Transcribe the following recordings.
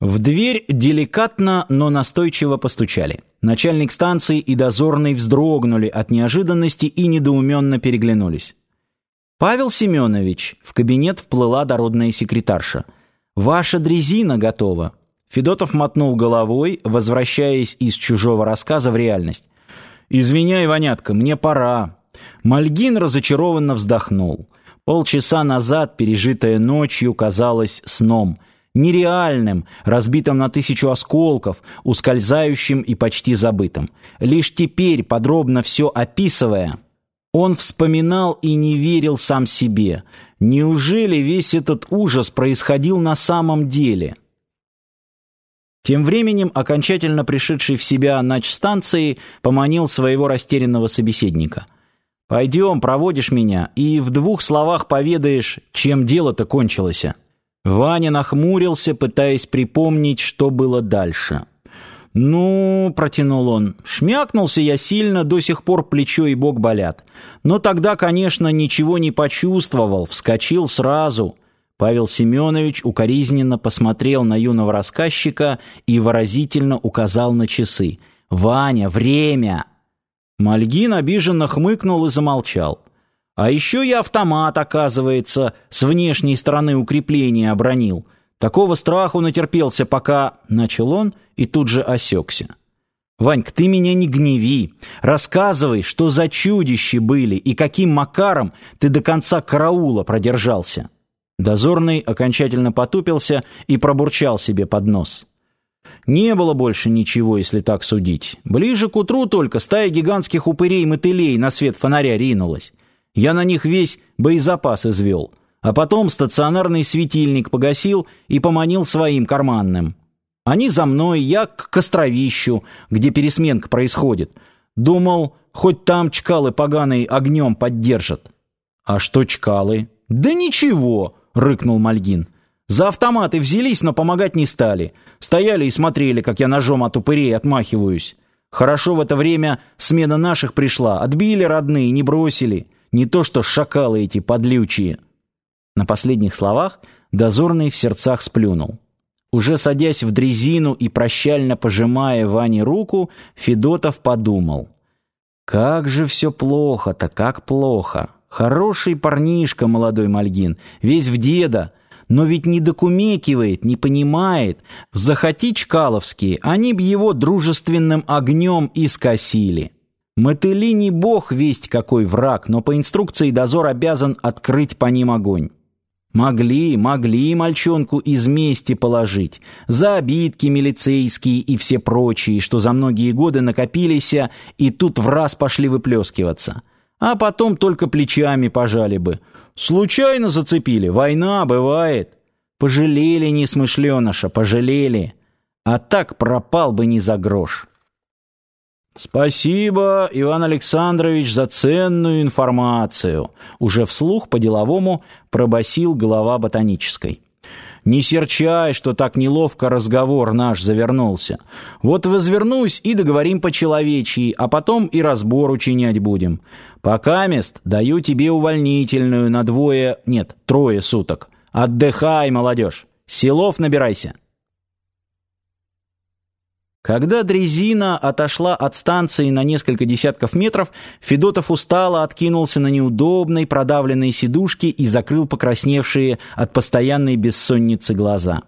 В дверь деликатно, но настойчиво постучали. Начальник станции и дозорный вздрогнули от неожиданности и недоуменно переглянулись. «Павел Семенович», — в кабинет вплыла дородная секретарша. «Ваша дрезина готова». Федотов мотнул головой, возвращаясь из чужого рассказа в реальность. «Извиняй, Ванятка, мне пора». Мальгин разочарованно вздохнул. Полчаса назад пережитая ночью казалась сном — нереальным, разбитым на тысячу осколков, ускользающим и почти забытым. Лишь теперь, подробно все описывая, он вспоминал и не верил сам себе. Неужели весь этот ужас происходил на самом деле? Тем временем окончательно пришедший в себя станции поманил своего растерянного собеседника. «Пойдем, проводишь меня, и в двух словах поведаешь, чем дело-то кончилось». Ваня нахмурился, пытаясь припомнить, что было дальше. «Ну, — протянул он, — шмякнулся я сильно, до сих пор плечо и бок болят. Но тогда, конечно, ничего не почувствовал, вскочил сразу». Павел Семенович укоризненно посмотрел на юного рассказчика и выразительно указал на часы. «Ваня, время!» Мальгин обиженно хмыкнул и замолчал. А еще я автомат, оказывается, с внешней стороны укрепления обронил. Такого страху натерпелся, пока... Начал он и тут же осекся. «Ваньк, ты меня не гневи. Рассказывай, что за чудища были и каким макаром ты до конца караула продержался». Дозорный окончательно потупился и пробурчал себе под нос. Не было больше ничего, если так судить. Ближе к утру только стая гигантских упырей-мотылей на свет фонаря ринулась. Я на них весь боезапас извел, а потом стационарный светильник погасил и поманил своим карманным. Они за мной, я к костровищу, где пересменка происходит. Думал, хоть там чкалы поганые огнем поддержат. А что чкалы? Да ничего, рыкнул Мальгин. За автоматы взялись, но помогать не стали. Стояли и смотрели, как я ножом от упырей отмахиваюсь. Хорошо в это время смена наших пришла, отбили родные, не бросили. Не то что шакалы эти подлючие. На последних словах дозорный в сердцах сплюнул. Уже садясь в дрезину и прощально пожимая Ване руку, Федотов подумал. «Как же все плохо-то, как плохо! Хороший парнишка молодой Мальгин, весь в деда, но ведь не докумекивает, не понимает. Захоти Чкаловские, они б его дружественным огнем и скосили». Мотыли не бог весть какой враг, но по инструкции дозор обязан открыть по ним огонь. Могли, могли мальчонку из мести положить. За обидки милицейские и все прочие, что за многие годы накопились, и тут в раз пошли выплескиваться. А потом только плечами пожали бы. Случайно зацепили, война бывает. Пожалели несмышленыша, пожалели. А так пропал бы не за грош. «Спасибо, Иван Александрович, за ценную информацию», уже вслух по-деловому пробасил глава ботанической. «Не серчай, что так неловко разговор наш завернулся. Вот возвернусь и договорим по-человечьи, а потом и разбор учинять будем. Пока мест даю тебе увольнительную на двое, нет, трое суток. Отдыхай, молодежь, силов набирайся». Когда дрезина отошла от станции на несколько десятков метров, Федотов устало откинулся на неудобной продавленной сидушке и закрыл покрасневшие от постоянной бессонницы глаза.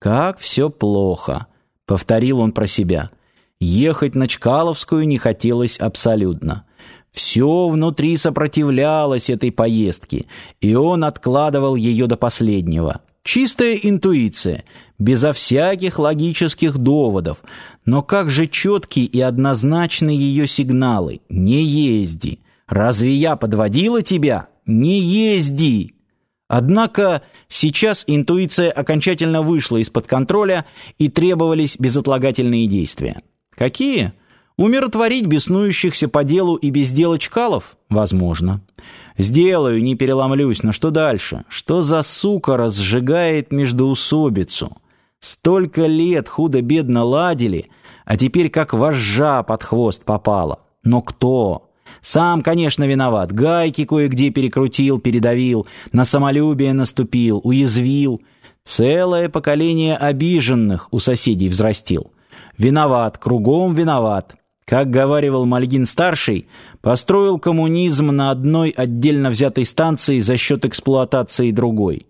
«Как все плохо», — повторил он про себя. Ехать на Чкаловскую не хотелось абсолютно. Все внутри сопротивлялось этой поездке, и он откладывал ее до последнего. Чистая интуиция, безо всяких логических доводов. Но как же четкие и однозначные ее сигналы? Не езди. Разве я подводила тебя? Не езди. Однако сейчас интуиция окончательно вышла из-под контроля и требовались безотлагательные действия. Какие? Умиротворить беснующихся по делу и без дела чкалов? Возможно. Сделаю, не переломлюсь, но что дальше? Что за сука разжигает междоусобицу? Столько лет худо-бедно ладили, а теперь как вожжа под хвост попала. Но кто? Сам, конечно, виноват. Гайки кое-где перекрутил, передавил, на самолюбие наступил, уязвил. Целое поколение обиженных у соседей взрастил. Виноват, кругом виноват. Как говаривал Мальгин-старший, построил коммунизм на одной отдельно взятой станции за счет эксплуатации другой.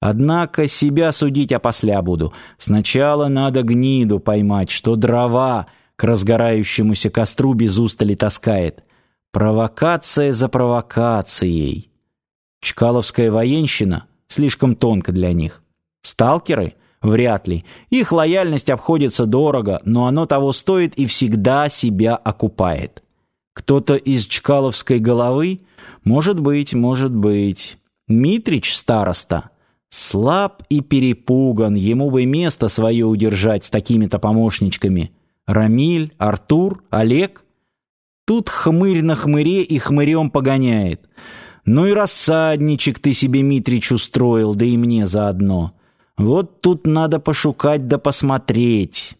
Однако себя судить опосля буду. Сначала надо гниду поймать, что дрова к разгорающемуся костру без устали таскает. Провокация за провокацией. Чкаловская военщина слишком тонко для них. Сталкеры? Вряд ли. Их лояльность обходится дорого, но оно того стоит и всегда себя окупает. Кто-то из Чкаловской головы? Может быть, может быть. Митрич староста? Слаб и перепуган, ему бы место свое удержать с такими-то помощничками. Рамиль, Артур, Олег? Тут хмырь на хмыре и хмырем погоняет. Ну и рассадничек ты себе, Митрич, устроил, да и мне заодно. Вот тут надо пошукать да посмотреть.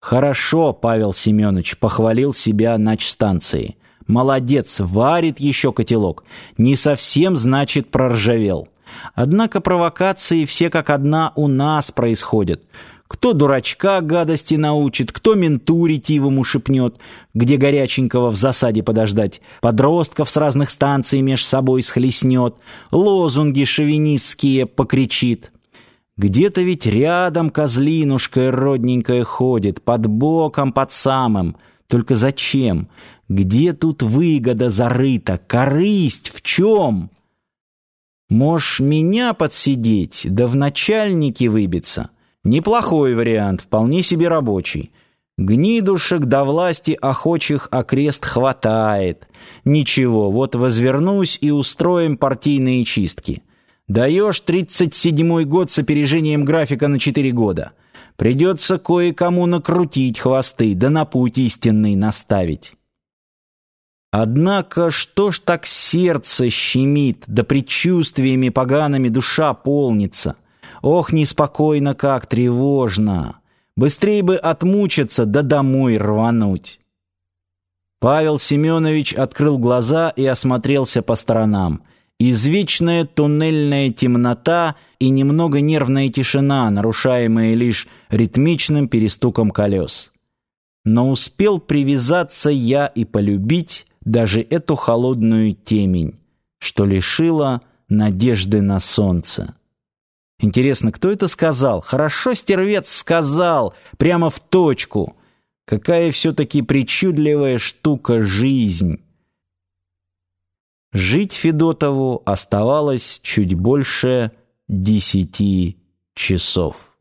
Хорошо, Павел Семенович похвалил себя начстанции. Молодец, варит еще котелок. Не совсем, значит, проржавел. Однако провокации все как одна у нас происходят. Кто дурачка гадости научит, кто менту ретивому шепнет, где горяченького в засаде подождать, подростков с разных станций меж собой схлестнет, лозунги шовинистские покричит. Где-то ведь рядом козлинушка родненькая ходит, под боком, под самым. Только зачем? Где тут выгода зарыта? Корысть в чем? Можешь меня подсидеть, да в начальники выбиться. Неплохой вариант, вполне себе рабочий. Гнидушек до власти охочих окрест хватает. Ничего, вот возвернусь и устроим партийные чистки. Даешь тридцать седьмой год с опережением графика на четыре года. Придется кое-кому накрутить хвосты, да на путь истинный наставить. Однако что ж так сердце щемит, да предчувствиями погаными душа полнится? Ох, неспокойно как, тревожно. Быстрее бы отмучиться, да домой рвануть. Павел Семенович открыл глаза и осмотрелся по сторонам. Извечная туннельная темнота и немного нервная тишина, нарушаемая лишь ритмичным перестуком колес. Но успел привязаться я и полюбить даже эту холодную темень, что лишила надежды на солнце. Интересно, кто это сказал? Хорошо стервец сказал, прямо в точку. Какая все-таки причудливая штука жизнь. Жить Федотову оставалось чуть больше десяти часов.